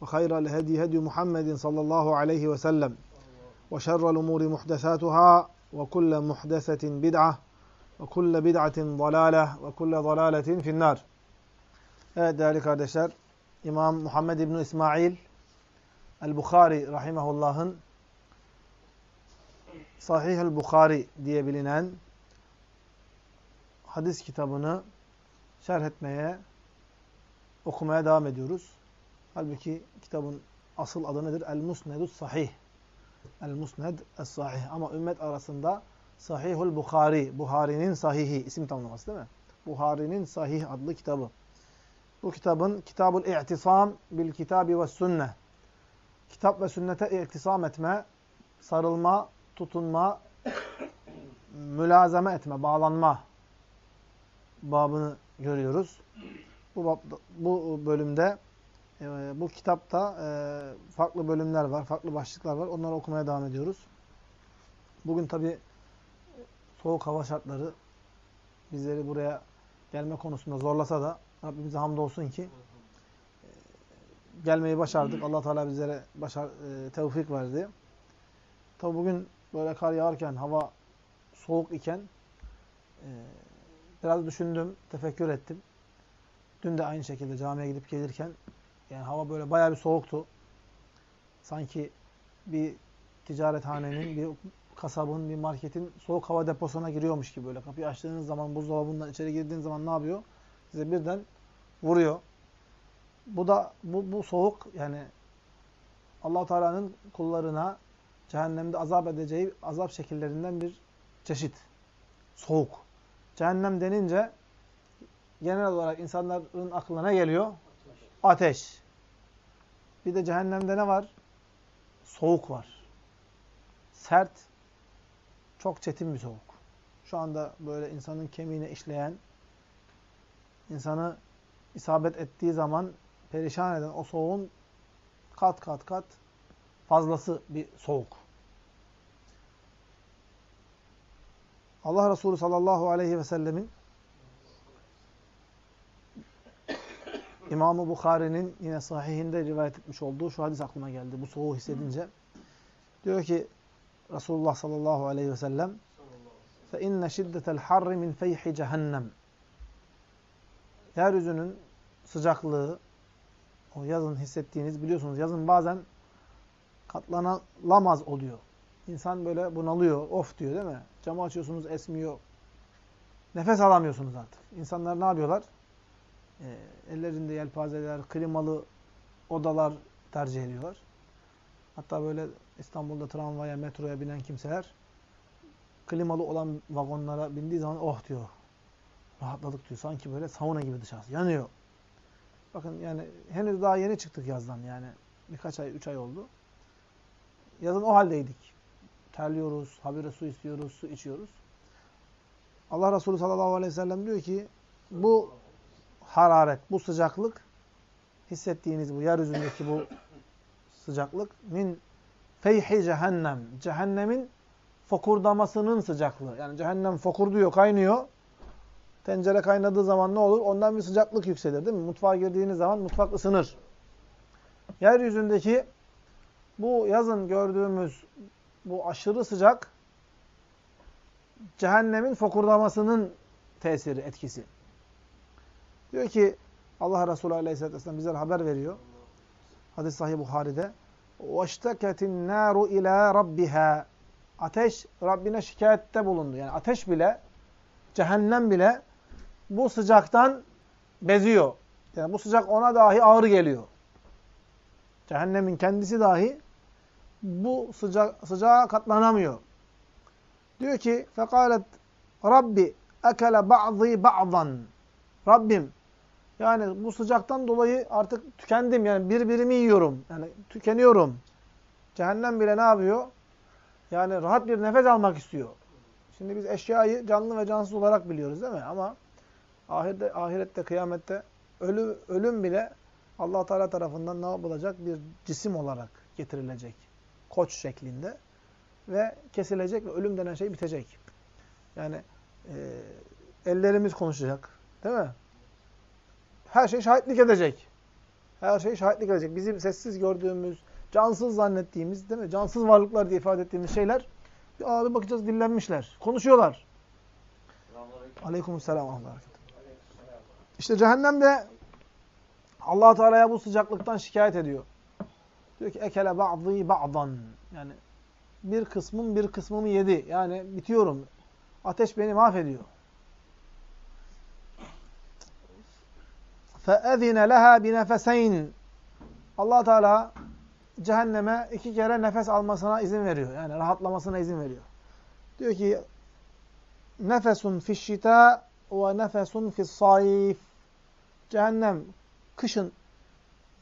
وخير الهدي هدي محمد صلى الله عليه وسلم وشر الأمور محدثاتها وكل محدثة بدعة وكل بدعة ضلالة وكل ضلالة في النار Evet değerli kardeşler, İmam Muhammed İbni İsmail El-Bukhari Rahimahullah'ın Sahih-ül Bukhari diye bilinen hadis kitabını şerh etmeye, okumaya devam ediyoruz. Halbuki kitabın asıl adı nedir? El-Musnedus Sahih. El-Musned Es-Sahih. Ama ümmet arasında Sahihul Bukhari, Buhari'nin sahihi, isim tamlaması değil mi? Buhari'nin sahih adlı kitabı. Bu kitabın Kitabul İ'tisam bil Kitabi ve Sünne. Kitap ve sünnete i'tisam etme, sarılma, tutunma, mülazeme etme, bağlanma babını görüyoruz. Bu, bu bölümde, e, bu kitapta e, farklı bölümler var, farklı başlıklar var. Onları okumaya devam ediyoruz. Bugün tabi soğuk hava şartları bizleri buraya gelme konusunda zorlasa da Rabbimize hamdolsun ki e, gelmeyi başardık. allah Teala bizlere başar, e, tevfik verdi. Tabi bugün böyle kar yağarken, hava soğuk iken e, biraz düşündüm, tefekkür ettim. Dün de aynı şekilde camiye gidip gelirken yani hava böyle bayağı bir soğuktu. Sanki bir ticarethanenin, bir kasabın, bir marketin soğuk hava deposuna giriyormuş gibi böyle. Kapıyı açtığınız zaman, buzdolabından içeri girdiğiniz zaman ne yapıyor? Size birden vuruyor. Bu da bu, bu soğuk yani allah Teala'nın kullarına cehennemde azap edeceği azap şekillerinden bir çeşit. Soğuk. Cehennem denince genel olarak insanların aklına geliyor? Ateş. Bir de cehennemde ne var? Soğuk var. Sert, çok çetin bir soğuk. Şu anda böyle insanın kemiğine işleyen, insanı isabet ettiği zaman perişan eden o soğuğun kat kat kat fazlası bir soğuk. Allah Resulü sallallahu aleyhi ve sellemin İmam-ı Bukhari'nin yine sahihinde rivayet etmiş olduğu şu hadis aklıma geldi. Bu soğuğu hissedince. Diyor ki Resulullah sallallahu aleyhi ve sellem فَاِنَّ شِدَّةَ الْحَرِّ مِنْ فَيْحِ cehennem Yeryüzünün sıcaklığı, o yazın hissettiğiniz, biliyorsunuz yazın bazen katlanılamaz oluyor. İnsan böyle bunalıyor, of diyor değil mi? Camı açıyorsunuz, esmiyor. Nefes alamıyorsunuz artık. İnsanlar ne yapıyorlar? E, ellerinde yelpazeler, klimalı odalar tercih ediyorlar. Hatta böyle İstanbul'da tramvaya, metroya binen kimseler klimalı olan vagonlara bindiği zaman oh diyor. Rahatladık diyor. Sanki böyle sauna gibi dışarısı. Yanıyor. Bakın yani henüz daha yeni çıktık yazdan yani. Birkaç ay, üç ay oldu. Yazın o haldeydik. Terliyoruz, habire su istiyoruz, su içiyoruz. Allah Resulü sallallahu aleyhi ve sellem diyor ki bu hararet, bu sıcaklık hissettiğiniz bu yeryüzündeki bu sıcaklık min feyhi cehennem. Cehennemin fokurdamasının sıcaklığı. Yani cehennem fokurduyor, kaynıyor. Tencere kaynadığı zaman ne olur? Ondan bir sıcaklık yükselir değil mi? Mutfağa girdiğiniz zaman mutfak ısınır. Yeryüzündeki bu yazın gördüğümüz bu aşırı sıcak cehennemin fokurdamasının tesiri, etkisi. Diyor ki Allah Resulü Aleyhisselatü Vesselam bizlere haber veriyor. Hadis Sahih Buhari'de. وَاشْتَكَتِ النَّارُ اِلَى رَبِّهَا Ateş Rabbine şikayette bulundu. Yani ateş bile, cehennem bile bu sıcaktan beziyor. Yani bu sıcak ona dahi ağır geliyor. Cehennemin kendisi dahi bu sıcak, sıcağa katlanamıyor. Diyor ki fekalet Rabbi ekele ba'zı ba'zan. Rabbim yani bu sıcaktan dolayı artık tükendim. Yani birbirimi yiyorum. Yani tükeniyorum. Cehennem bile ne yapıyor? Yani rahat bir nefes almak istiyor. Şimdi biz eşyayı canlı ve cansız olarak biliyoruz değil mi? Ama ahirette, ahirette kıyamette ölü, ölüm bile allah Teala tarafından ne yapılacak? Bir cisim olarak getirilecek. Koç şeklinde. Ve kesilecek ve ölüm denen şey bitecek. Yani e, ellerimiz konuşacak. Değil mi? Her şey şahitlik edecek. Her şey şahitlik edecek. Bizim sessiz gördüğümüz, cansız zannettiğimiz, değil mi? Cansız varlıklar diye ifade ettiğimiz şeyler bir abi bakacağız dillenmişler. Konuşuyorlar. Aleykümselam. İşte cehennemde allah Teala'ya bu sıcaklıktan şikayet ediyor. Diyor ki ekele ba'dî ba'dan. Yani bir kısmım bir kısmımı yedi. Yani bitiyorum. Ateş beni mahvediyor. فَاَذِنَ لَهَا بِنَفَسَيْنِ allah Teala cehenneme iki kere nefes almasına izin veriyor. Yani rahatlamasına izin veriyor. Diyor ki nefesun fişşita ve nefesun fissayif Cehennem kışın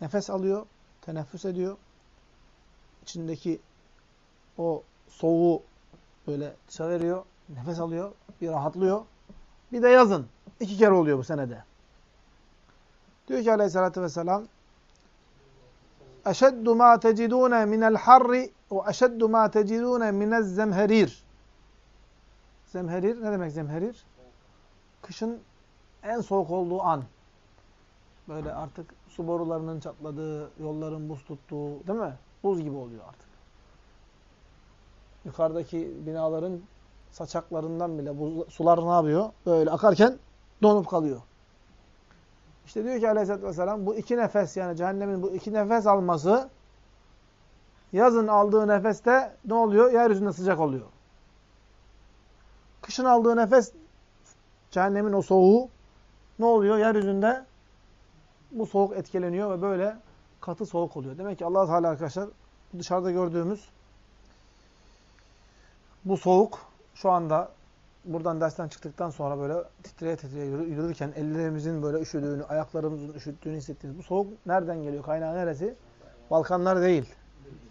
nefes alıyor, teneffüs ediyor. İçindeki o soğuğu böyle dışa veriyor, nefes alıyor, bir rahatlıyor. Bir de yazın. iki kere oluyor bu senede. Diyor ki aleyhissalatü vesselam اَشَدُّ مَا تَجِدُونَ مِنَ الْحَرِّ وَاَشَدُّ مَا تَجِدُونَ مِنَ الزَّمْهَرِيرِ Zemherir, ne demek zemherir? Kışın en soğuk olduğu an. Böyle artık su borularının çatladığı, yolların buz tuttuğu, değil mi? Buz gibi oluyor artık. Yukarıdaki binaların saçaklarından bile buz, sular ne yapıyor? Böyle akarken donup kalıyor. İşte diyor ki aleyhissalatü vesselam bu iki nefes yani cehennemin bu iki nefes alması yazın aldığı nefeste ne oluyor? Yeryüzünde sıcak oluyor. Kışın aldığı nefes cehennemin o soğuğu ne oluyor? Yeryüzünde bu soğuk etkileniyor ve böyle katı soğuk oluyor. Demek ki allah Teala arkadaşlar dışarıda gördüğümüz bu soğuk şu anda buradan dersten çıktıktan sonra böyle titreye titreye yürürken ellerimizin böyle üşüdüğünü, ayaklarımızın üşüttüğünü hissettiğimiz bu soğuk nereden geliyor? Kaynağı neresi? Balkanlar değil.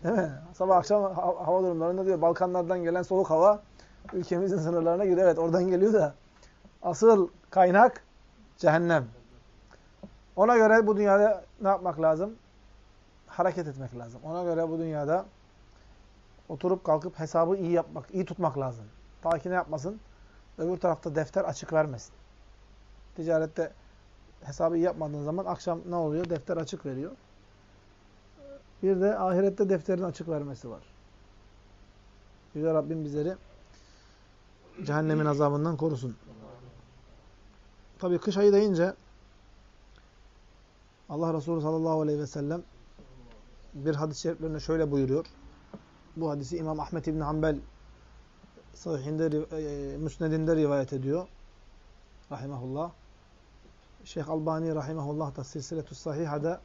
Değil mi? Sabah akşam hava durumlarında diyor Balkanlardan gelen soğuk hava ülkemizin sınırlarına giriyor. Evet oradan geliyor da asıl kaynak cehennem. Ona göre bu dünyada ne yapmak lazım? Hareket etmek lazım. Ona göre bu dünyada oturup kalkıp hesabı iyi yapmak, iyi tutmak lazım. Ta ki ne yapmasın? Öbür tarafta defter açık vermesin. Ticarette hesabı yapmadığın zaman akşam ne oluyor? Defter açık veriyor. Bir de ahirette defterin açık vermesi var. Yüce Rabbim bizleri cehennemin azabından korusun. Tabii kış ayı deyince Allah Resulü sallallahu aleyhi ve sellem bir hadis-i şeriflerinde şöyle buyuruyor. Bu hadisi İmam Ahmet İbni Hanbel sahihinde, e, müsnedinde rivayet ediyor. Rahimahullah. Şeyh Albani Rahimahullah da Silsiletü Sahiha'da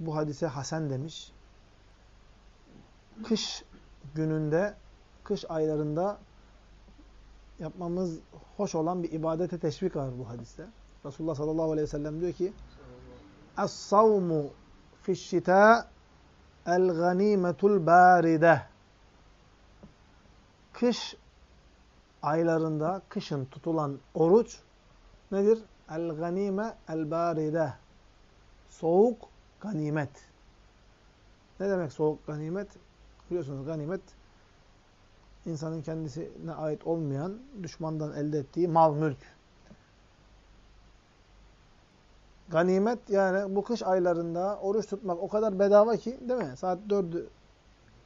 bu hadise Hasan demiş. Kış gününde, kış aylarında yapmamız hoş olan bir ibadete teşvik var bu hadiste. Resulullah sallallahu aleyhi ve sellem diyor ki Es-savmu fi'ş-şitâ el-ganîmetul bârideh Kış aylarında, kışın tutulan oruç nedir? El-ganime el-bârideh Soğuk ganimet. Ne demek soğuk ganimet? Biliyorsunuz ganimet insanın kendisine ait olmayan, düşmandan elde ettiği mal, mülk. Ganimet yani bu kış aylarında oruç tutmak o kadar bedava ki değil mi? Saat 4'ü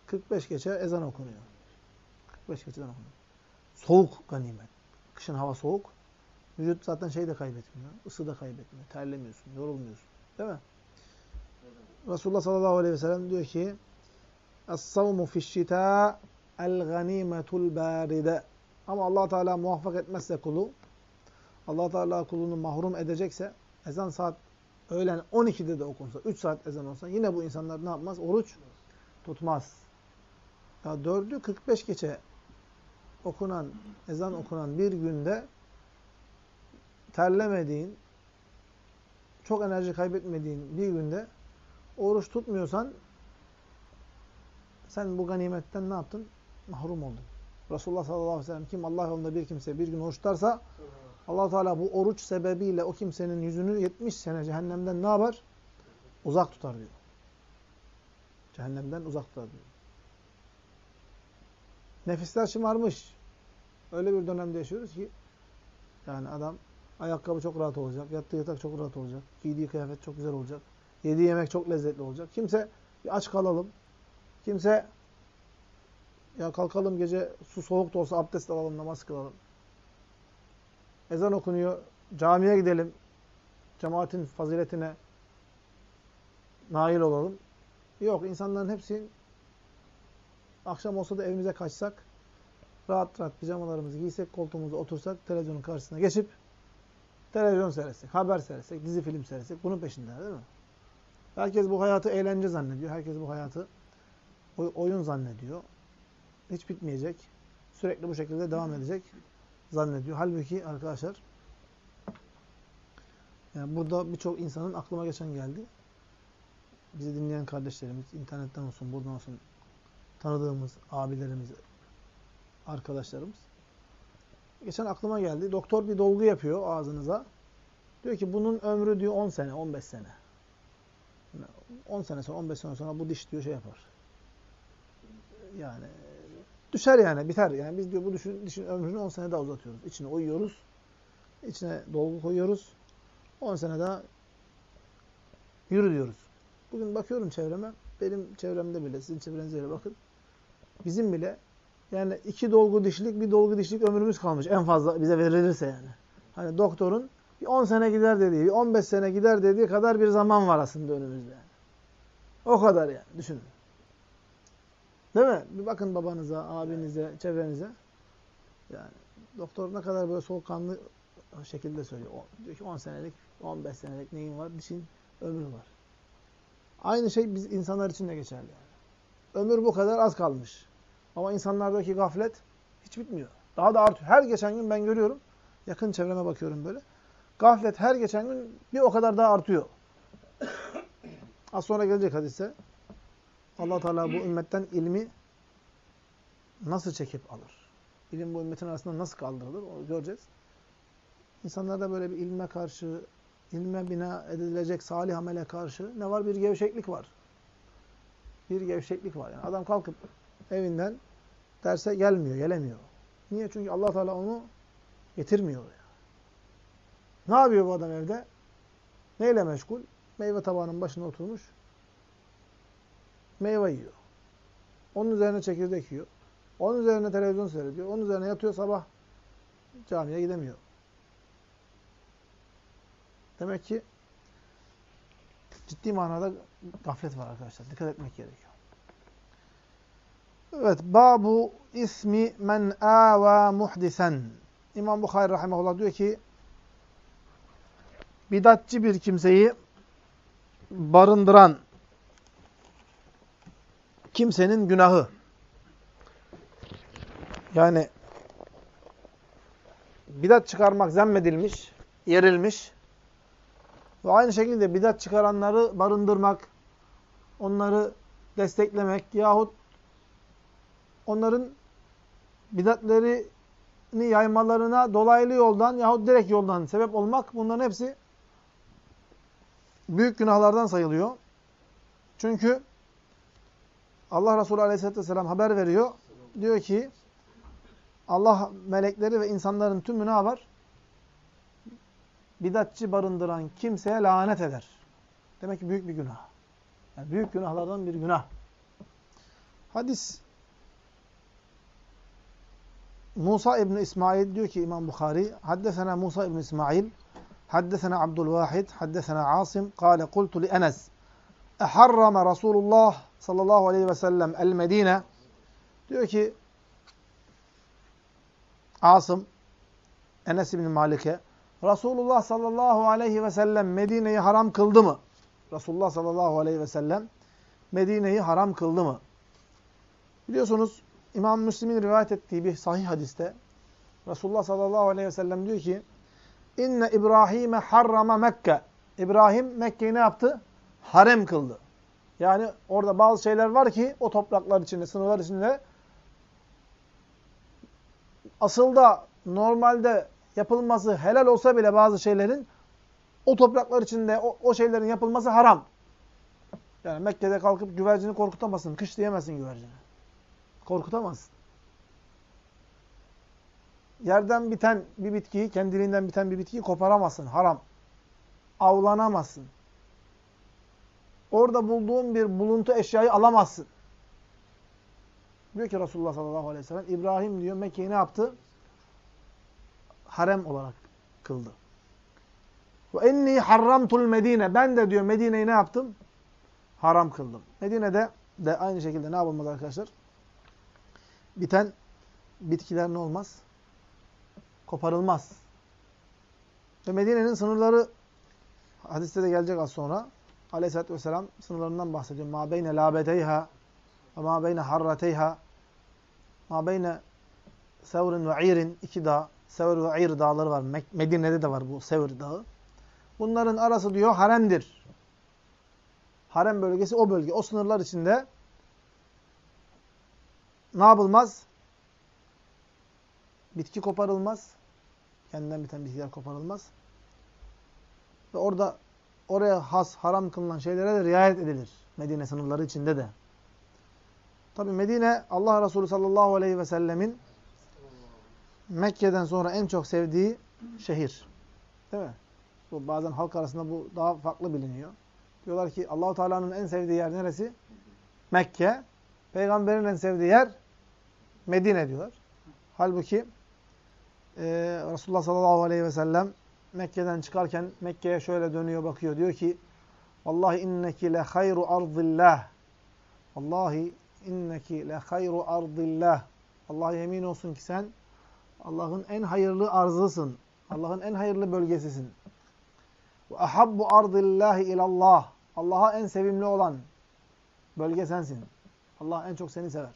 45 geçe ezan okunuyor. 45 geçe ezan okunuyor. Soğuk ganimet. Kışın hava soğuk. Vücut zaten şey de kaybetmiyor. ısı da kaybetmiyor. Terlemiyorsun, yorulmuyorsun. Değil mi? Resulullah sallallahu aleyhi ve sellem diyor ki Es-savmu fi'ş-şitâ el-ganîmetul bâride. Ama allah Teala muvaffak etmezse kulu, allah Teala kulunu mahrum edecekse, ezan saat öğlen 12'de de okunsa, 3 saat ezan olsa yine bu insanlar ne yapmaz? Oruç tutmaz. Ya 4'ü 45 geçe okunan, ezan okunan bir günde terlemediğin, çok enerji kaybetmediğin bir günde oruç tutmuyorsan sen bu ganimetten ne yaptın? Mahrum oldun. Resulullah sallallahu aleyhi ve sellem kim Allah yolunda bir kimse bir gün oruç tutarsa allah Teala bu oruç sebebiyle o kimsenin yüzünü 70 sene cehennemden ne yapar? Uzak tutar diyor. Cehennemden uzak tutar diyor. Nefisler şımarmış. Öyle bir dönemde yaşıyoruz ki yani adam ayakkabı çok rahat olacak, yattığı yatak çok rahat olacak, giydiği kıyafet çok güzel olacak, yediği yemek çok lezzetli olacak. Kimse aç kalalım, kimse ya kalkalım gece su soğuk da olsa abdest alalım, namaz kılalım. Ezan okunuyor, camiye gidelim, cemaatin faziletine nail olalım. Yok, insanların hepsi akşam olsa da evimize kaçsak, rahat rahat pijamalarımızı giysek, koltuğumuza otursak, televizyonun karşısına geçip televizyon seyretsek, haber seyretsek, dizi film seyretsek bunun peşinde değil mi? Herkes bu hayatı eğlence zannediyor. Herkes bu hayatı oyun zannediyor. Hiç bitmeyecek. Sürekli bu şekilde devam edecek zannediyor. Halbuki arkadaşlar yani burada birçok insanın aklıma geçen geldi. Bizi dinleyen kardeşlerimiz, internetten olsun, buradan olsun tanıdığımız abilerimiz, arkadaşlarımız. Geçen aklıma geldi. Doktor bir dolgu yapıyor ağzınıza. Diyor ki bunun ömrü diyor 10 sene, 15 sene. 10 sene sonra, 15 sene sonra bu diş diyor şey yapar. Yani düşer yani, biter. Yani biz diyor bu dişin, dişin ömrünü 10 sene daha uzatıyoruz. İçine oyuyoruz. İçine dolgu koyuyoruz. 10 sene daha yürü diyoruz. Bugün bakıyorum çevreme. Benim çevremde bile, sizin çevrenizde bile bakın. Bizim bile yani iki dolgu dişlik, bir dolgu dişlik ömrümüz kalmış. En fazla bize verilirse yani. Hani doktorun bir 10 sene gider dediği, bir 15 sene gider dediği kadar bir zaman var aslında önümüzde. Yani. O kadar yani. Düşünün. Değil mi? Bir bakın babanıza, abinize, çevrenize. Yani doktor ne kadar böyle soğukkanlı şekilde söylüyor. O, diyor ki 10 senelik, 15 senelik neyin var? Dişin ömrü var. Aynı şey biz insanlar için de geçerli yani. Ömür bu kadar az kalmış. Ama insanlardaki gaflet hiç bitmiyor. Daha da artıyor. Her geçen gün ben görüyorum. Yakın çevreme bakıyorum böyle. Gaflet her geçen gün bir o kadar daha artıyor. Az sonra gelecek hadise. allah Teala bu ümmetten ilmi nasıl çekip alır? İlim bu ümmetin arasında nasıl kaldırılır? Onu göreceğiz. İnsanlarda böyle bir ilme karşı, ilme bina edilecek salih amele karşı ne var? Bir gevşeklik var. Bir gevşeklik var. Yani adam kalkıp evinden derse gelmiyor, gelemiyor. Niye? Çünkü allah Teala onu getirmiyor. Yani. Ne yapıyor bu adam evde? Neyle meşgul? Meyve tabağının başına oturmuş. Meyve yiyor. Onun üzerine çekirdek yiyor. Onun üzerine televizyon seyrediyor. Onun üzerine yatıyor sabah camiye gidemiyor. Demek ki ciddi manada gaflet var arkadaşlar. Dikkat etmek gerekiyor. Evet, babu ismi men ava muhdisen. İmam Bukhari rahimehullah diyor ki bidatçı bir kimseyi barındıran kimsenin günahı. Yani bidat çıkarmak zemmedilmiş, yerilmiş. Ve aynı şekilde bidat çıkaranları barındırmak, onları desteklemek yahut onların bidatlerini yaymalarına dolaylı yoldan yahut direkt yoldan sebep olmak bunların hepsi büyük günahlardan sayılıyor. Çünkü Allah Resulü Aleyhisselatü Vesselam haber veriyor. Diyor ki Allah melekleri ve insanların tümü ne var? Bidatçı barındıran kimseye lanet eder. Demek ki büyük bir günah. Yani büyük günahlardan bir günah. Hadis Musa İbni İsmail diyor ki İmam Bukhari Haddesena Musa İbni İsmail Haddesena Abdülvahid Haddesena Asim Kale kultu li Enes Eharrama Resulullah sallallahu aleyhi ve sellem el Medine diyor ki Asım Enes bin Malik'e Resulullah sallallahu aleyhi ve sellem Medine'yi haram kıldı mı? Resulullah sallallahu aleyhi ve sellem Medine'yi haram kıldı mı? Biliyorsunuz İmam Müslim'in rivayet ettiği bir sahih hadiste Resulullah sallallahu aleyhi ve sellem diyor ki İnne İbrahim'e harrama Mekke. İbrahim Mekke'yi ne yaptı? Harem kıldı. Yani orada bazı şeyler var ki o topraklar içinde, sınırlar içinde asıl da normalde yapılması helal olsa bile bazı şeylerin o topraklar içinde o, o şeylerin yapılması haram. Yani Mekke'de kalkıp güvercini korkutamazsın. Kış diyemezsin güvercine. Korkutamazsın. Yerden biten bir bitkiyi, kendiliğinden biten bir bitkiyi koparamazsın. Haram. Avlanamazsın. Orada bulduğun bir buluntu eşyayı alamazsın. Diyor ki Resulullah sallallahu aleyhi ve sellem, İbrahim diyor Mekke'yi ne yaptı? Harem olarak kıldı. Ve enni harramtul Medine. Ben de diyor Medine'yi ne yaptım? Haram kıldım. Medine'de de aynı şekilde ne yapılmaz arkadaşlar? Biten bitkiler ne olmaz? Koparılmaz. Ve Medine'nin sınırları hadiste de gelecek az sonra. Aleyhisselatü Vesselam sınırlarından bahsediyor. Ma beyne labeteyha ve ma beyne harrateyha ma beyne sevrin ve irin iki dağ. Sevr ve ir dağları var. Medine'de de var bu Sevr dağı. Bunların arası diyor haremdir. Harem bölgesi o bölge. O sınırlar içinde ne yapılmaz? Bitki koparılmaz. Kendinden biten bitkiler koparılmaz. Ve orada oraya has, haram kılınan şeylere de riayet edilir. Medine sınırları içinde de. Tabi Medine Allah Resulü sallallahu aleyhi ve sellemin Mekke'den sonra en çok sevdiği şehir. Değil mi? Bu bazen halk arasında bu daha farklı biliniyor. Diyorlar ki Allahu Teala'nın en sevdiği yer neresi? Mekke. Peygamberin en sevdiği yer Medine diyorlar. Halbuki e, Resulullah sallallahu aleyhi ve sellem Mekke'den çıkarken Mekke'ye şöyle dönüyor bakıyor. Diyor ki Vallahi inneki le hayru ardillah. Vallahi inneki le hayru ardillah. Allah yemin olsun ki sen Allah'ın en hayırlı arzısın. Allah'ın en hayırlı bölgesisin. Ve ahabbu ardillahi ilallah. Allah'a en sevimli olan bölge sensin. Allah en çok seni sever.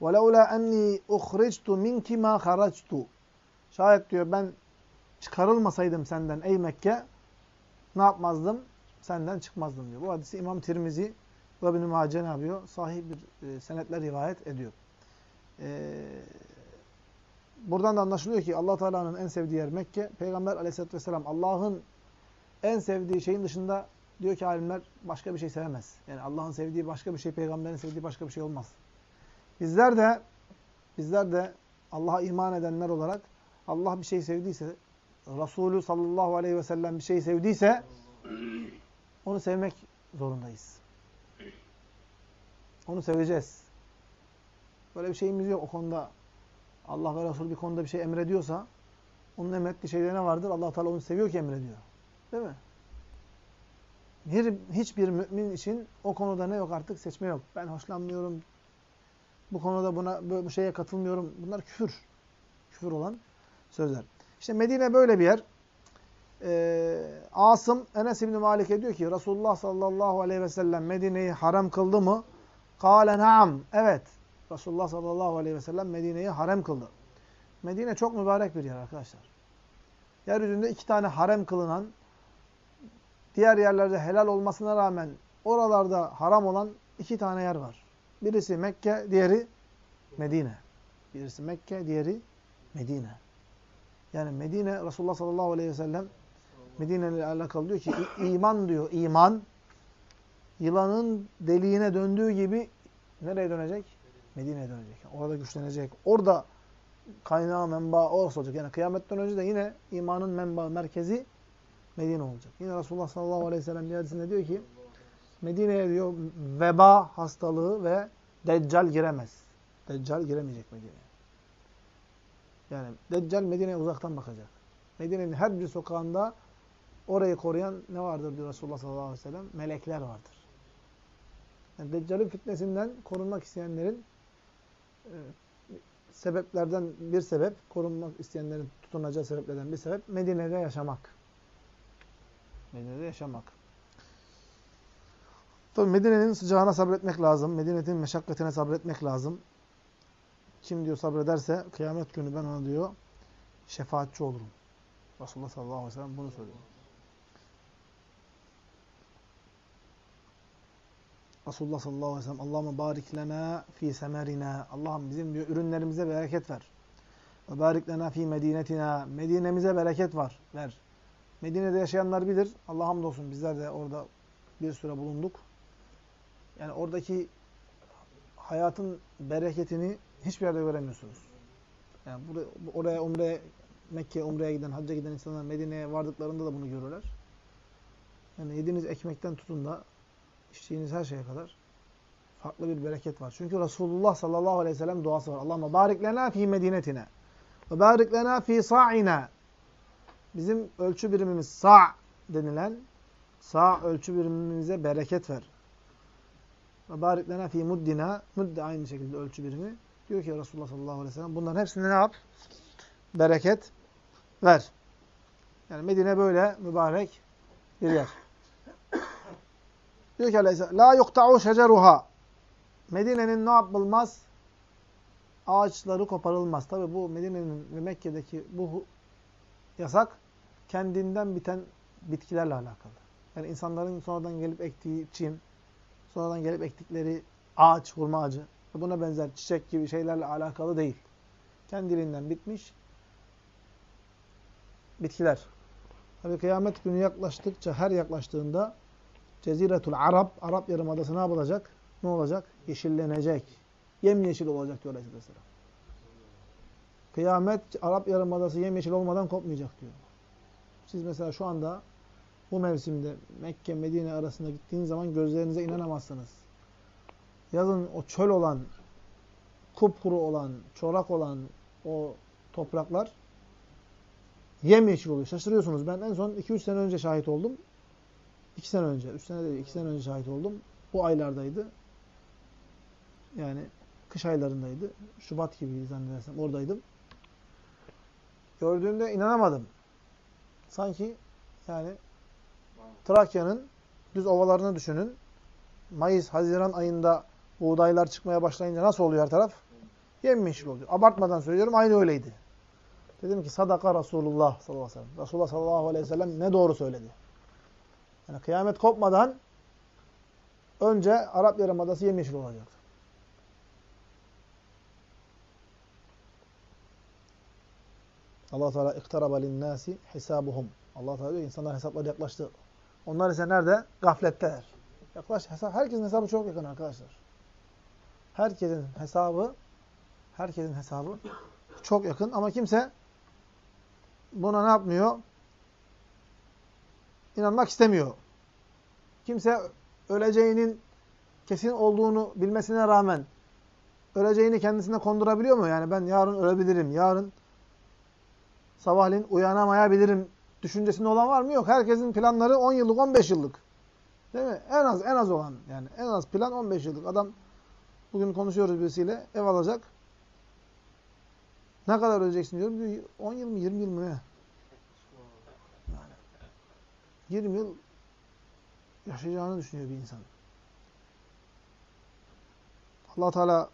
وَلَوْلَا اَنِّي اُخْرِجْتُ مِنْكِ مَا خَرَجْتُ Şayet diyor ben çıkarılmasaydım senden ey Mekke ne yapmazdım? Senden çıkmazdım diyor. Bu hadisi İmam Tirmizi ve İbn-i Mace ne yapıyor? Sahih bir e, senetler rivayet ediyor. E, buradan da anlaşılıyor ki allah Teala'nın en sevdiği yer Mekke. Peygamber aleyhissalatü vesselam Allah'ın en sevdiği şeyin dışında diyor ki alimler başka bir şey sevemez. Yani Allah'ın sevdiği başka bir şey, peygamberin sevdiği başka bir şey olmaz. Bizler de bizler de Allah'a iman edenler olarak Allah bir şey sevdiyse, Resulü sallallahu aleyhi ve sellem bir şey sevdiyse onu sevmek zorundayız. Onu seveceğiz. Böyle bir şeyimiz yok o konuda. Allah ve Resul bir konuda bir şey emrediyorsa onun emrettiği şeyde ne vardır? allah Teala onu seviyor ki emrediyor. Değil mi? Bir, hiçbir mümin için o konuda ne yok artık? Seçme yok. Ben hoşlanmıyorum. Bu konuda buna bu şeye katılmıyorum. Bunlar küfür. Küfür olan sözler. İşte Medine böyle bir yer. Ee, Asım Enes İbni Malik'e diyor ki Resulullah sallallahu aleyhi ve sellem Medine'yi haram kıldı mı? Kale naam. Evet. Resulullah sallallahu aleyhi ve sellem Medine'yi harem kıldı. Medine çok mübarek bir yer arkadaşlar. Yeryüzünde iki tane harem kılınan, diğer yerlerde helal olmasına rağmen oralarda haram olan iki tane yer var. Birisi Mekke, diğeri Medine. Birisi Mekke, diğeri Medine. Yani Medine, Resulullah sallallahu aleyhi ve sellem Medine ile alakalı diyor ki iman diyor, iman yılanın deliğine döndüğü gibi nereye dönecek? Medine'ye dönecek. Orada güçlenecek. Orada kaynağı, menba orası olacak. Yani kıyametten önce de yine imanın menba, merkezi Medine olacak. Yine Resulullah sallallahu aleyhi ve sellem bir hadisinde diyor ki Medine'ye diyor veba hastalığı ve deccal giremez. Deccal giremeyecek Medine'ye. Yani Deccal Medine'ye uzaktan bakacak. Medine'nin her bir sokağında orayı koruyan ne vardır diyor Resulullah sallallahu aleyhi ve sellem? Melekler vardır. Yani Deccal'in fitnesinden korunmak isteyenlerin e, sebeplerden bir sebep, korunmak isteyenlerin tutunacağı sebeplerden bir sebep Medine'de yaşamak. Medine'de yaşamak. Tabi Medine'nin sıcağına sabretmek lazım. Medine'nin meşakkatine sabretmek lazım. Kim diyor sabrederse kıyamet günü ben ona diyor şefaatçi olurum. Resulullah sallallahu aleyhi ve sellem bunu söylüyor. Resulullah sallallahu aleyhi ve sellem Allahümme barik lena fi semerina. Allah'ım bizim diyor ürünlerimize bereket ver. Ve barik lena fi medinetina. Medine'mize bereket var. Ver. Medine'de yaşayanlar bilir. Allah hamdolsun bizler de orada bir süre bulunduk. Yani oradaki hayatın bereketini hiçbir yerde göremiyorsunuz. Yani buraya, oraya umreye, Mekke'ye umreye giden, hacca giden insanlar Medine'ye vardıklarında da bunu görürler. Yani yediğiniz ekmekten tutun da içtiğiniz her şeye kadar farklı bir bereket var. Çünkü Resulullah sallallahu aleyhi ve sellem duası var. Allahümme barik lena fi medinetine ve barik lena fi sa'ina. Bizim ölçü birimimiz sa' denilen sağ ölçü birimimize bereket ver. Ve barik lena fi muddina. Mudd aynı şekilde ölçü birimi. Diyor ki Resulullah sallallahu aleyhi ve sellem bunların hepsinde ne yap? Bereket ver. Yani Medine böyle mübarek bir yer. Diyor ki aleyhisselam la yukta'u şeceruha. Medine'nin ne yapılmaz? Ağaçları koparılmaz. Tabi bu Medine'nin ve Mekke'deki bu yasak kendinden biten bitkilerle alakalı. Yani insanların sonradan gelip ektiği çim, sonradan gelip ektikleri ağaç, hurma ağacı ve buna benzer çiçek gibi şeylerle alakalı değil. Kendiliğinden bitmiş bitkiler. Tabi kıyamet günü yaklaştıkça, her yaklaştığında Ceziretul Arap, Arap Yarımadası ne yapılacak? Ne olacak? Yeşillenecek. Yemyeşil olacak diyor Aleyhisselam. Kıyamet Arap Yarımadası yemyeşil olmadan kopmayacak diyor. Siz mesela şu anda bu mevsimde Mekke, Medine arasında gittiğiniz zaman gözlerinize inanamazsınız. Yazın o çöl olan, kupkuru olan, çorak olan o topraklar yemyeşil oluyor. Şaşırıyorsunuz. Ben en son 2-3 sene önce şahit oldum. 2 sene önce, 3 sene değil, 2 sene önce şahit oldum. Bu aylardaydı. Yani kış aylarındaydı. Şubat gibiydi zannedersem. Oradaydım. Gördüğümde inanamadım. Sanki yani Trakya'nın düz ovalarını düşünün. Mayıs, Haziran ayında buğdaylar çıkmaya başlayınca nasıl oluyor her taraf? Yemyeşil oluyor. Abartmadan söylüyorum aynı öyleydi. Dedim ki sadaka Resulullah sallallahu aleyhi ve sellem. Resulullah sallallahu aleyhi ve sellem ne doğru söyledi. Yani kıyamet kopmadan önce Arap Yarımadası yemyeşil olacak. Allah Teala iktaraba linnâsi hisabuhum. Allah Teala diyor insanlar hesapları yaklaştı. Onlar ise nerede? Gafletteler. Yaklaş hesap. Herkesin hesabı çok yakın arkadaşlar. Herkesin hesabı herkesin hesabı çok yakın ama kimse buna ne yapmıyor? İnanmak istemiyor. Kimse öleceğinin kesin olduğunu bilmesine rağmen öleceğini kendisine kondurabiliyor mu? Yani ben yarın ölebilirim, yarın sabahleyin uyanamayabilirim düşüncesinde olan var mı? Yok. Herkesin planları 10 yıllık, 15 yıllık. Değil mi? En az en az olan yani en az plan 15 yıllık. Adam bugün konuşuyoruz birisiyle ev alacak. Ne kadar ödeyeceksin diyorum. Diyor 10 yıl mı 20 yıl mı ne? Yani 20 yıl yaşayacağını düşünüyor bir insan. Allah Teala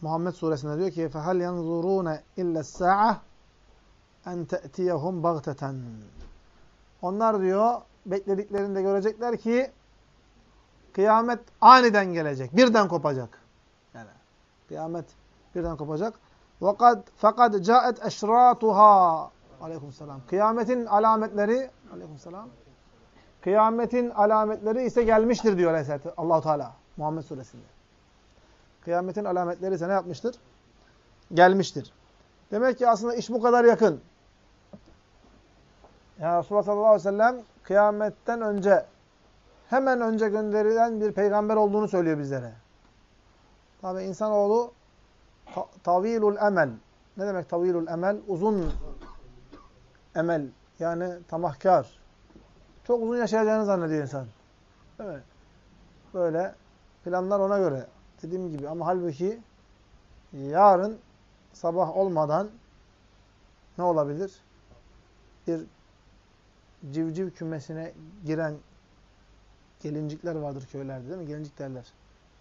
Muhammed suresinde diyor ki: "Fehal yanzuruna illa sa'a en te'tiyehum bagteten. Onlar diyor beklediklerinde görecekler ki kıyamet aniden gelecek. Birden kopacak. Yani kıyamet birden kopacak. Fakat fakat caet eşratuha. Aleykümselam. Kıyametin alametleri Aleykümselam. Kıyametin alametleri ise gelmiştir diyor Aleyhisselatü Allahu Teala Muhammed suresinde. Kıyametin alametleri ise ne yapmıştır? Gelmiştir. Demek ki aslında iş bu kadar yakın. Yani Resulullah sallallahu aleyhi ve sellem kıyametten önce hemen önce gönderilen bir peygamber olduğunu söylüyor bizlere. Tabi insanoğlu ta tavilul emel. Ne demek tavilul emel? Uzun emel. Yani tamahkar. Çok uzun yaşayacağını zannediyor insan. Değil mi? Böyle Planlar ona göre. Dediğim gibi ama halbuki yarın sabah olmadan ne olabilir? Bir civciv kümesine giren gelincikler vardır köylerde değil mi? Gelincik derler.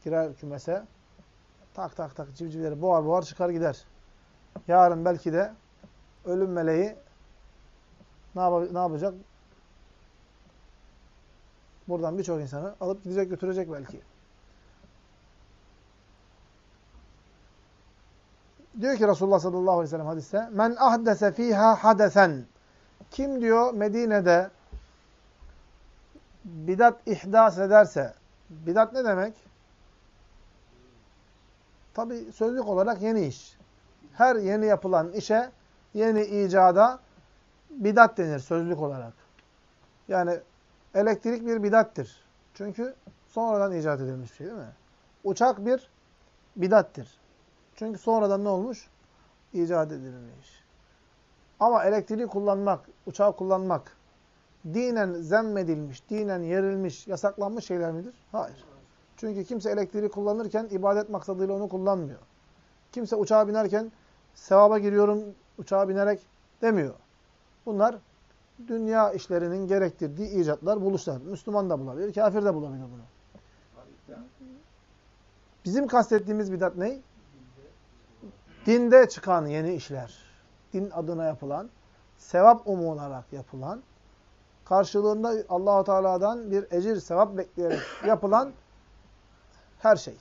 Girer kümese tak tak tak civcivleri boğar boğar çıkar gider. Yarın belki de ölüm meleği ne, yap ne yapacak? Buradan birçok insanı alıp gidecek götürecek belki. Diyor ki Resulullah sallallahu aleyhi ve sellem hadiste men ahdese fiha hadesen kim diyor Medine'de bidat ihdas ederse bidat ne demek? Tabi sözlük olarak yeni iş. Her yeni yapılan işe, yeni icada bidat denir sözlük olarak. Yani elektrik bir bidattir. Çünkü sonradan icat edilmiş şey değil mi? Uçak bir bidattir. Çünkü sonradan ne olmuş? İcat edilmiş. Ama elektriği kullanmak, uçağı kullanmak dinen zemmedilmiş, dinen yerilmiş, yasaklanmış şeyler midir? Hayır. Çünkü kimse elektriği kullanırken ibadet maksadıyla onu kullanmıyor. Kimse uçağa binerken sevaba giriyorum uçağa binerek demiyor. Bunlar dünya işlerinin gerektirdiği icatlar, buluşlar. Müslüman da bulabilir, kafir de bulabilir bunu. Bizim kastettiğimiz bidat ne? Dinde çıkan yeni işler. Din adına yapılan, sevap umunarak yapılan, karşılığında Allahu Teala'dan bir ecir, sevap bekleyerek yapılan her şey.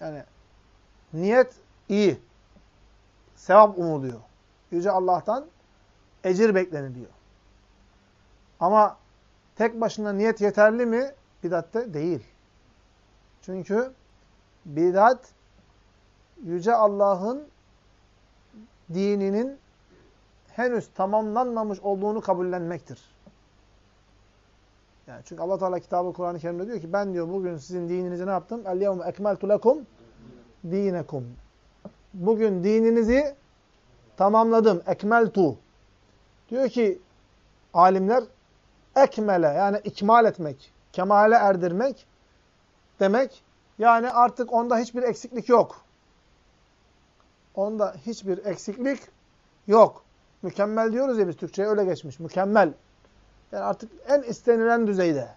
Yani niyet iyi. Sevap umuluyor. Yüce Allah'tan ecir bekleniliyor. Ama tek başına niyet yeterli mi? Bidatte değil. Çünkü bidat Yüce Allah'ın dininin henüz tamamlanmamış olduğunu kabullenmektir. Yani çünkü Allah Teala kitabı Kur'an-ı Kerim'de diyor ki ben diyor bugün sizin dininizi ne yaptım? El yevme ekmeltu lekum dinekum. Bugün dininizi tamamladım. Ekmeltu. Diyor ki alimler ekmele yani ikmal etmek, kemale erdirmek demek. Yani artık onda hiçbir eksiklik yok. Onda hiçbir eksiklik yok. Mükemmel diyoruz ya biz Türkçe'ye öyle geçmiş. Mükemmel. Yani artık en istenilen düzeyde.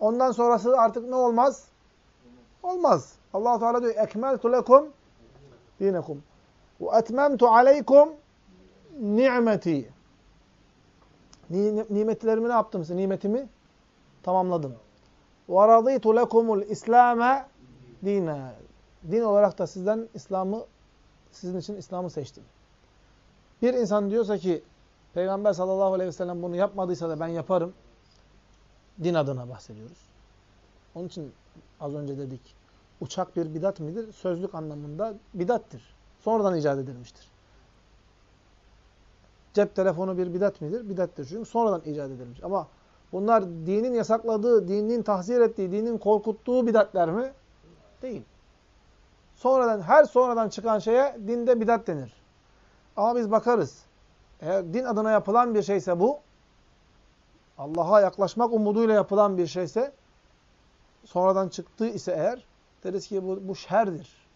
Ondan sonrası artık ne olmaz? Olmaz. allah Teala diyor ekmeltu lekum dinekum ve etmemtu aleykum nimeti. Nimetlerimi ne yaptım size? Nimetimi tamamladım. Ve raditu lekumul islame dine. Din olarak da sizden İslam'ı sizin için İslam'ı seçtim. Bir insan diyorsa ki Peygamber sallallahu aleyhi ve sellem bunu yapmadıysa da ben yaparım. Din adına bahsediyoruz. Onun için az önce dedik. Uçak bir bidat midir? Sözlük anlamında bidattir. Sonradan icat edilmiştir. Cep telefonu bir bidat midir? Bidattir. Çünkü sonradan icat edilmiş. Ama bunlar dinin yasakladığı, dinin tahzir ettiği, dinin korkuttuğu bidatler mi? Değil. Sonradan, her sonradan çıkan şeye dinde bidat denir. Ama biz bakarız. Eğer din adına yapılan bir şeyse bu, Allah'a yaklaşmak umuduyla yapılan bir şeyse, sonradan çıktığı ise eğer, deriz ki bu, bu şerdir.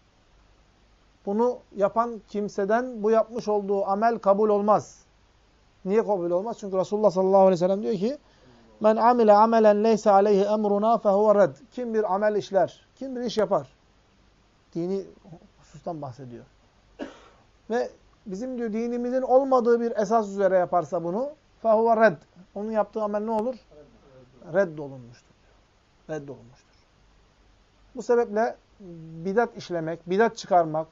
Bunu yapan kimseden bu yapmış olduğu amel kabul olmaz. Niye kabul olmaz? Çünkü Resulullah sallallahu aleyhi ve sellem diyor ki, Men amile amelen leyse aleyhi emruna fehuve red. Kim bir amel işler, kim bir iş yapar. Dini husustan bahsediyor. Ve bizim diyor dinimizin olmadığı bir esas üzere yaparsa bunu fehuve red. Onun yaptığı amel ne olur? Reddolunmuştur. Reddolunmuştur. Bu sebeple bidat işlemek, bidat çıkarmak,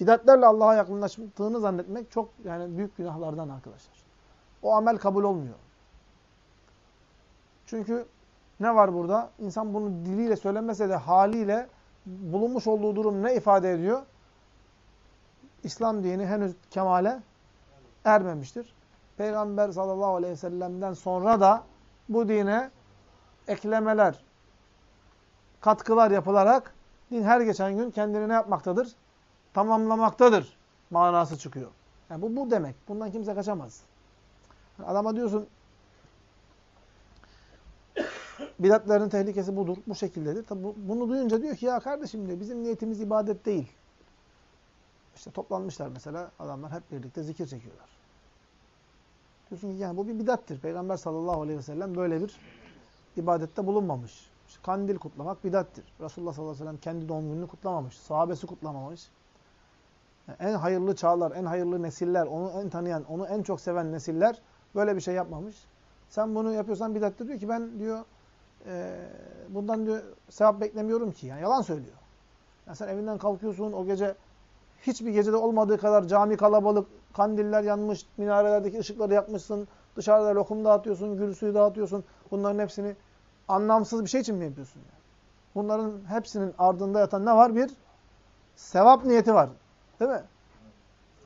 bidatlerle Allah'a yakınlaştığını zannetmek çok yani büyük günahlardan arkadaşlar. O amel kabul olmuyor. Çünkü ne var burada? İnsan bunu diliyle söylemese de haliyle bulunmuş olduğu durum ne ifade ediyor? İslam dini henüz kemale ermemiştir. Peygamber sallallahu aleyhi ve sellem'den sonra da bu dine eklemeler, katkılar yapılarak din her geçen gün kendini ne yapmaktadır? Tamamlamaktadır manası çıkıyor. Yani bu, bu demek. Bundan kimse kaçamaz. Adama diyorsun bidatlerin tehlikesi budur. Bu şekildedir. Tabi bunu duyunca diyor ki ya kardeşim diyor bizim niyetimiz ibadet değil. İşte toplanmışlar mesela adamlar hep birlikte zikir çekiyorlar. Diyorsun ki yani bu bir bidattir. Peygamber sallallahu aleyhi ve sellem böyle bir ibadette bulunmamış. İşte kandil kutlamak bidattir. Resulullah sallallahu aleyhi ve sellem kendi doğum gününü kutlamamış. Sahabesi kutlamamış. Yani en hayırlı çağlar, en hayırlı nesiller, onu en tanıyan, onu en çok seven nesiller böyle bir şey yapmamış. Sen bunu yapıyorsan bidattir diyor ki ben diyor e, bundan diyor sevap beklemiyorum ki. Yani yalan söylüyor. Yani sen evinden kalkıyorsun o gece hiçbir gecede olmadığı kadar cami kalabalık, kandiller yanmış, minarelerdeki ışıkları yakmışsın, dışarıda lokum dağıtıyorsun, gül suyu dağıtıyorsun. Bunların hepsini anlamsız bir şey için mi yapıyorsun? Yani? Bunların hepsinin ardında yatan ne var? Bir sevap niyeti var. Değil mi?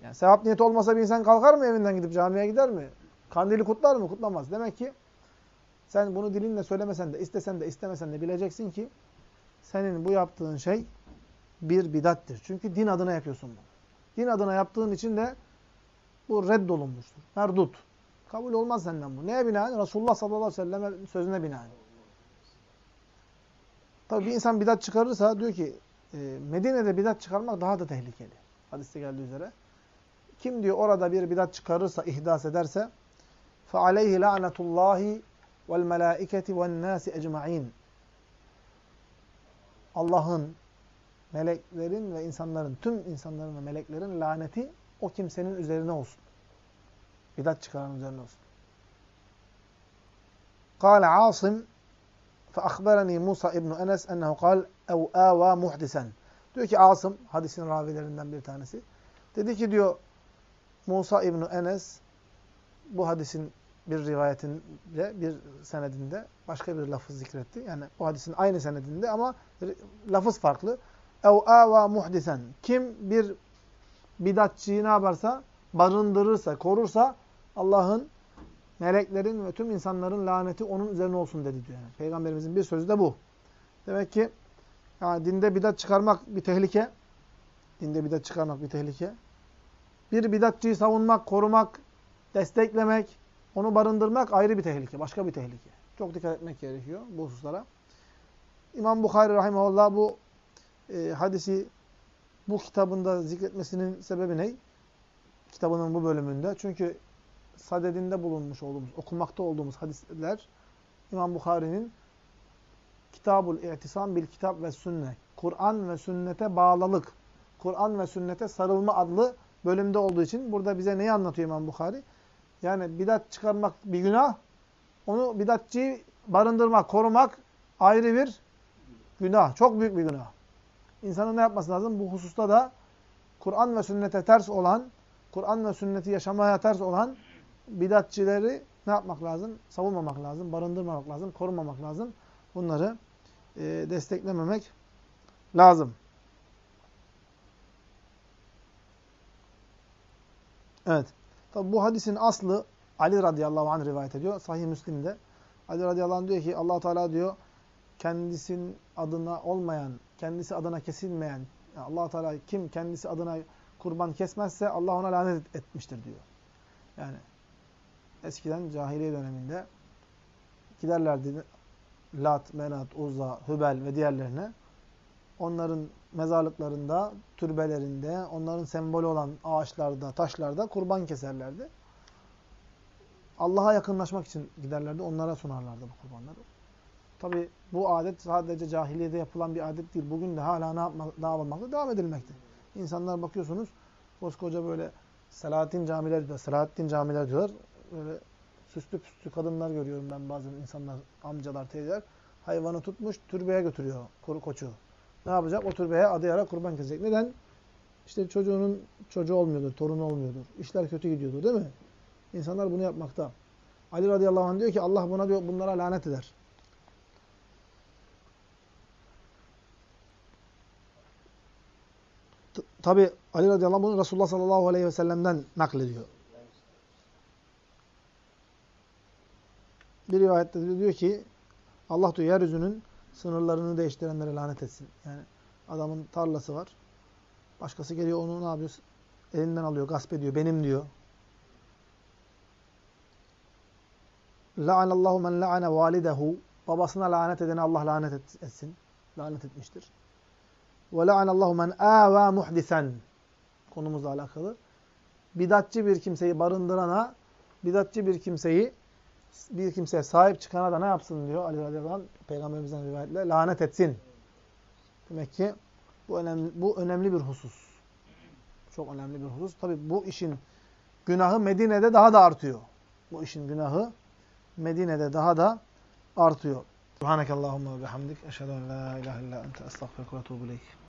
Yani sevap niyeti olmasa bir insan kalkar mı evinden gidip camiye gider mi? Kandili kutlar mı? Kutlamaz. Demek ki sen bunu dilinle söylemesen de, istesen de, istemesen de bileceksin ki senin bu yaptığın şey bir bidattir. Çünkü din adına yapıyorsun bunu. Din adına yaptığın için de bu reddolunmuştur. Merdut. Kabul olmaz senden bu. Neye binaen? Resulullah sallallahu aleyhi ve sellem sözüne binaen. Tabi bir insan bidat çıkarırsa diyor ki e, Medine'de bidat çıkarmak daha da tehlikeli. Hadiste geldiği üzere. Kim diyor orada bir bidat çıkarırsa, ihdas ederse فَعَلَيْهِ لَعْنَةُ اللّٰهِ وَالْمَلَائِكَةِ وَالنَّاسِ اَجْمَعِينَ Allah'ın, meleklerin ve insanların, tüm insanların ve meleklerin laneti o kimsenin üzerine olsun. Bidat çıkaran üzerine olsun. قال عاصم فأخبرني موسى ابن أنس أنه قال أو آوى محدثا Diyor ki Asım, hadisin ravilerinden bir tanesi. Dedi ki diyor Musa İbni Enes bu hadisin bir rivayetinde, bir senedinde başka bir lafız zikretti. Yani o hadisin aynı senedinde ama lafız farklı. Ev ava muhdisen. Kim bir bidatçıyı ne yaparsa, barındırırsa, korursa Allah'ın, meleklerin ve tüm insanların laneti onun üzerine olsun dedi diyor. Yani. Peygamberimizin bir sözü de bu. Demek ki yani dinde bidat çıkarmak bir tehlike. Dinde bidat çıkarmak bir tehlike. Bir bidatçıyı savunmak, korumak, desteklemek, onu barındırmak ayrı bir tehlike, başka bir tehlike. Çok dikkat etmek gerekiyor bu hususlara. İmam Bukhari rahimahullah bu e, hadisi bu kitabında zikretmesinin sebebi ne? Kitabının bu bölümünde. Çünkü sadedinde bulunmuş olduğumuz, okumakta olduğumuz hadisler İmam Bukhari'nin Kitabul İ'tisam bil Kitap ve Sünne. Kur'an ve sünnete bağlılık, Kur'an ve sünnete sarılma adlı bölümde olduğu için burada bize neyi anlatıyor İmam Bukhari? Yani bidat çıkarmak bir günah, onu bidatçıyı barındırmak, korumak ayrı bir günah. Çok büyük bir günah. İnsanın ne yapması lazım? Bu hususta da Kur'an ve sünnete ters olan, Kur'an ve sünneti yaşamaya ters olan bidatçileri ne yapmak lazım? Savunmamak lazım, barındırmamak lazım, korumamak lazım. Bunları e, desteklememek lazım. Evet. Tabi bu hadisin aslı Ali radıyallahu anh rivayet ediyor. Sahih Müslim'de. Ali radıyallahu anh diyor ki allah Teala diyor kendisinin adına olmayan, kendisi adına kesilmeyen, yani allah Teala kim kendisi adına kurban kesmezse Allah ona lanet etmiştir diyor. Yani eskiden cahiliye döneminde giderlerdi Lat, Menat, Uzza, Hübel ve diğerlerine onların mezarlıklarında, türbelerinde, onların sembolü olan ağaçlarda, taşlarda kurban keserlerdi. Allah'a yakınlaşmak için giderlerdi, onlara sunarlardı bu kurbanları. Tabi bu adet sadece cahiliyede yapılan bir adet değil. Bugün de hala ne, yapma, ne yapılmakta? Devam edilmekte. İnsanlar bakıyorsunuz, koskoca böyle Selahattin camiler diyorlar, Selahattin camiler diyorlar. Böyle süslü püslü kadınlar görüyorum ben bazen insanlar, amcalar, teyzeler. Hayvanı tutmuş, türbeye götürüyor koçu. Ne yapacak? O türbeye adayarak kurban kesecek. Neden? İşte çocuğunun çocuğu olmuyordur, torunu olmuyordur. İşler kötü gidiyordur değil mi? İnsanlar bunu yapmakta. Ali radıyallahu anh diyor ki Allah buna diyor bunlara lanet eder. Tabi Ali radıyallahu anh bunu Resulullah sallallahu aleyhi ve sellem'den naklediyor. Bir rivayette diyor ki Allah diyor yeryüzünün sınırlarını değiştirenlere lanet etsin. Yani adamın tarlası var. Başkası geliyor onu ne yapıyor? Elinden alıyor, gasp ediyor. Benim diyor. La'anallahu men la'ane validehu Babasına lanet edeni Allah lanet et- etsin. Lanet etmiştir. Ve la'anallahu men âvâ muhdisen. Konumuzla alakalı. Bidatçı bir kimseyi barındırana, bidatçı bir kimseyi bir kimseye sahip çıkana da ne yapsın diyor Ali radıyallahu anh, Peygamberimizden rivayetle lanet etsin. Demek ki bu önemli, bu önemli bir husus. Çok önemli bir husus. Tabi bu işin günahı Medine'de daha da artıyor. Bu işin günahı Medine'de daha da artıyor. Subhanakallahumma ve bihamdik. Eşhedü en la ilahe illa ente estağfirullah ve etûbü.